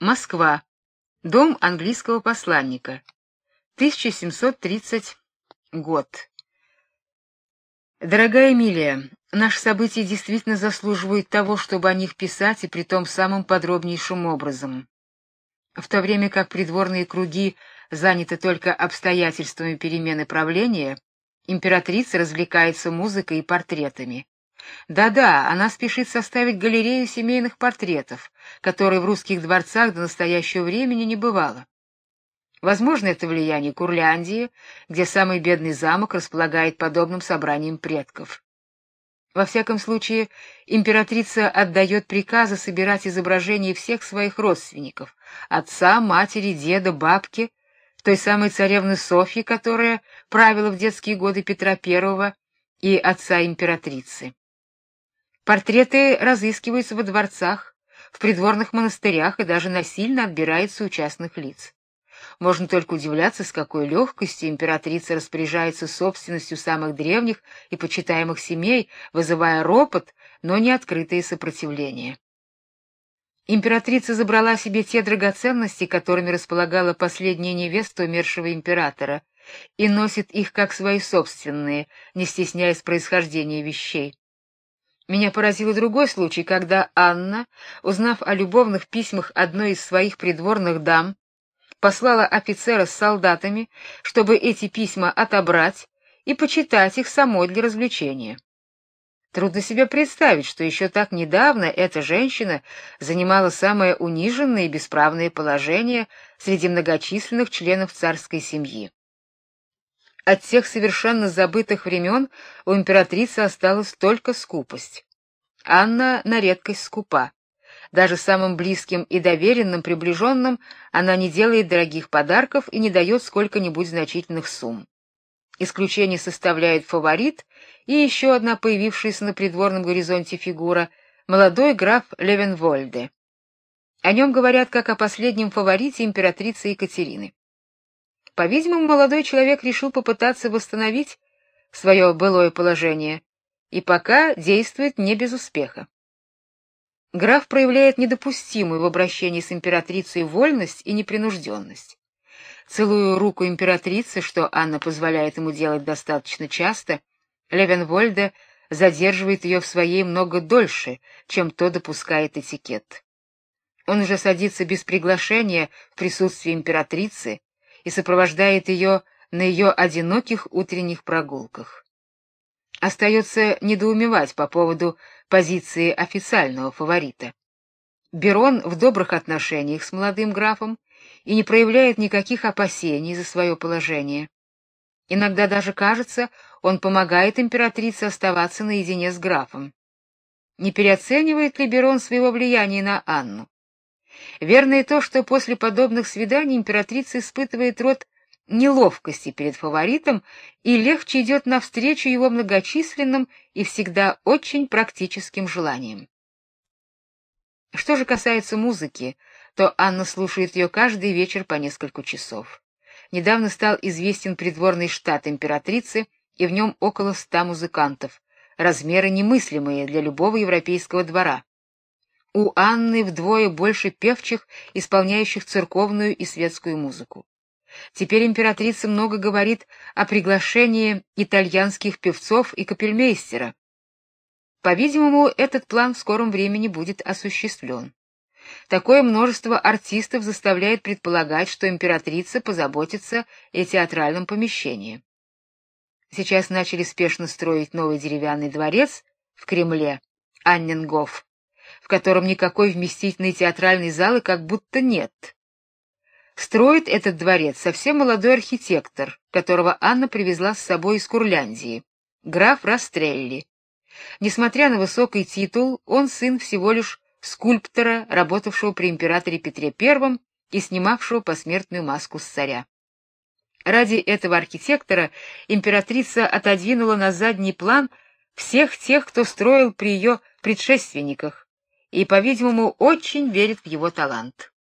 Москва. Дом английского посланника. 1730 год. Дорогая Эмилия, наши события действительно заслуживают того, чтобы о них писать, и притом самым подробнейшим образом. В то время как придворные круги заняты только обстоятельствами перемены правления, императрица развлекается музыкой и портретами. Да-да, она спешит составить галерею семейных портретов, которой в русских дворцах до настоящего времени не бывало. Возможно, это влияние Курляндии, где самый бедный замок располагает подобным собранием предков. Во всяком случае, императрица отдает приказы собирать изображения всех своих родственников: отца, матери, деда, бабки, той самой царевны Софьи, которая правила в детские годы Петра I и отца императрицы. Портреты разыскиваются во дворцах, в придворных монастырях и даже насильно отбираются у частных лиц. Можно только удивляться, с какой легкостью императрица распоряжается собственностью самых древних и почитаемых семей, вызывая ропот, но не открытое сопротивление. Императрица забрала себе те драгоценности, которыми располагала последняя невеста умершего императора, и носит их как свои собственные, не стесняясь происхождения вещей. Меня поразил другой случай, когда Анна, узнав о любовных письмах одной из своих придворных дам, послала офицера с солдатами, чтобы эти письма отобрать и почитать их самой для развлечения. Трудно себе представить, что еще так недавно эта женщина занимала самое униженное и бесправное положение среди многочисленных членов царской семьи. От тех совершенно забытых времен у императрицы осталась только скупость. Анна на редкость скупа. Даже самым близким и доверенным приближенным она не делает дорогих подарков и не дает сколько-нибудь значительных сумм. Исключение составляет фаворит и еще одна появившаяся на придворном горизонте фигура молодой граф Левенвольде. О нем говорят как о последнем фаворите императрицы Екатерины. По-видимому, молодой человек решил попытаться восстановить свое былое положение и пока действует не без успеха. Граф проявляет недопустимую в обращении с императрицей вольность и непринужденность. Целую руку императрицы, что Анна позволяет ему делать достаточно часто, Левенвольде задерживает ее в своей много дольше, чем то допускает этикет. Он уже садится без приглашения в присутствии императрицы, и сопровождает ее на ее одиноких утренних прогулках. Остается недоумевать по поводу позиции официального фаворита. Берон в добрых отношениях с молодым графом и не проявляет никаких опасений за свое положение. Иногда даже кажется, он помогает императрице оставаться наедине с графом. Не переоценивает ли Берон своего влияния на Анну? Верно и то, что после подобных свиданий императрица испытывает род неловкости перед фаворитом и легче идет навстречу его многочисленным и всегда очень практическим желаниям. Что же касается музыки, то Анна слушает ее каждый вечер по несколько часов. Недавно стал известен придворный штат императрицы, и в нем около ста музыкантов, размеры немыслимые для любого европейского двора. У Анны вдвое больше певчих, исполняющих церковную и светскую музыку. Теперь императрица много говорит о приглашении итальянских певцов и капельмейстера. По-видимому, этот план в скором времени будет осуществлен. Такое множество артистов заставляет предполагать, что императрица позаботится о театральном помещении. Сейчас начали спешно строить новый деревянный дворец в Кремле, Анненгоф в котором никакой вместительной театральной залы как будто нет. Строит этот дворец совсем молодой архитектор, которого Анна привезла с собой из Курляндии, граф Растрелли. Несмотря на высокий титул, он сын всего лишь скульптора, работавшего при императоре Петре I и снимавшего посмертную маску с царя. Ради этого архитектора императрица отодвинула на задний план всех тех, кто строил при ее предшественниках, и, по-видимому, очень верит в его талант.